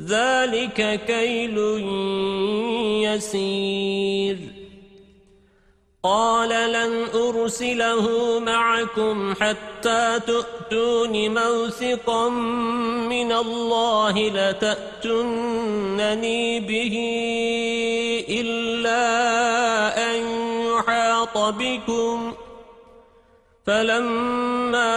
ذلك كيل يسير. قال لن أرسله معكم حتى تؤتون موثقا من الله لتأتنني به إلا أن يحاط بكم. فلما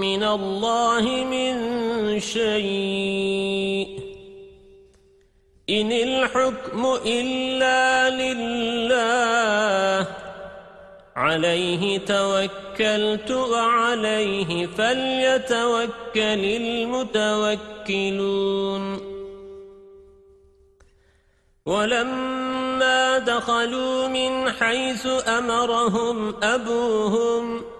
من الله من شيء. إن الحكم إلا لله. عليه توكلت وعليه فليتوكل المتوكلون. ولما دخلوا من حيث أمرهم أبوهم